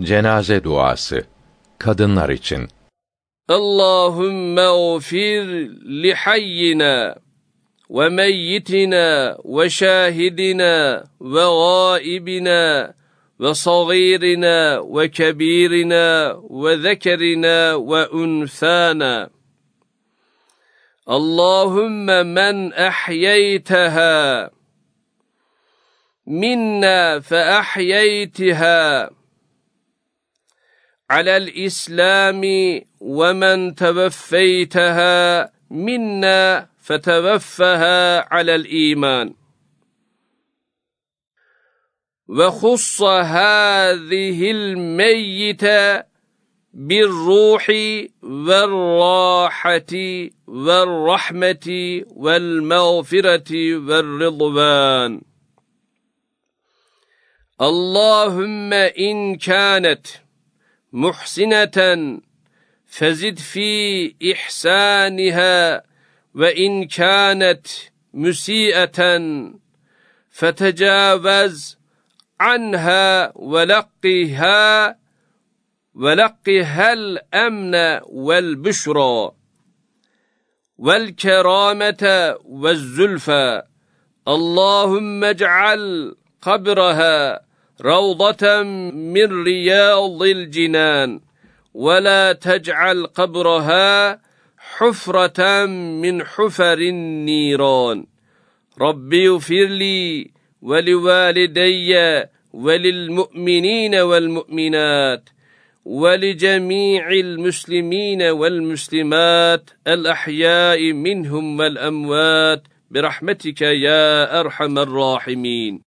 Cenaze duası kadınlar için. Allahümme gfir li hayyina ve meyyitina ve şahidina ve gaibina ve sagirina ve kebirina ve zekerina ve unthana. Allahümme men ahyeyteha minna fe ahyeytiha على الإسلام ومن توفيتها منا فتوفها على الإيمان. وخص هذه الميتة بالروح والراحة والرحمة والمغفرة والرضوان. اللهم إن كانت محسنة فزد في إحسانها وإن كانت مسيئة فتجاوز عنها ولقها ولقها الأمن والبشرى والكرامة والزلفى. اللهم اجعل قبرها روضة من رياض الجنان ولا تجعل قبرها حفرة من حفر النيران. ربي اغفر لي ولوالدي وللمؤمنين والمؤمنات ولجميع المسلمين والمسلمات الأحياء منهم والأموات برحمتك يا أرحم الراحمين.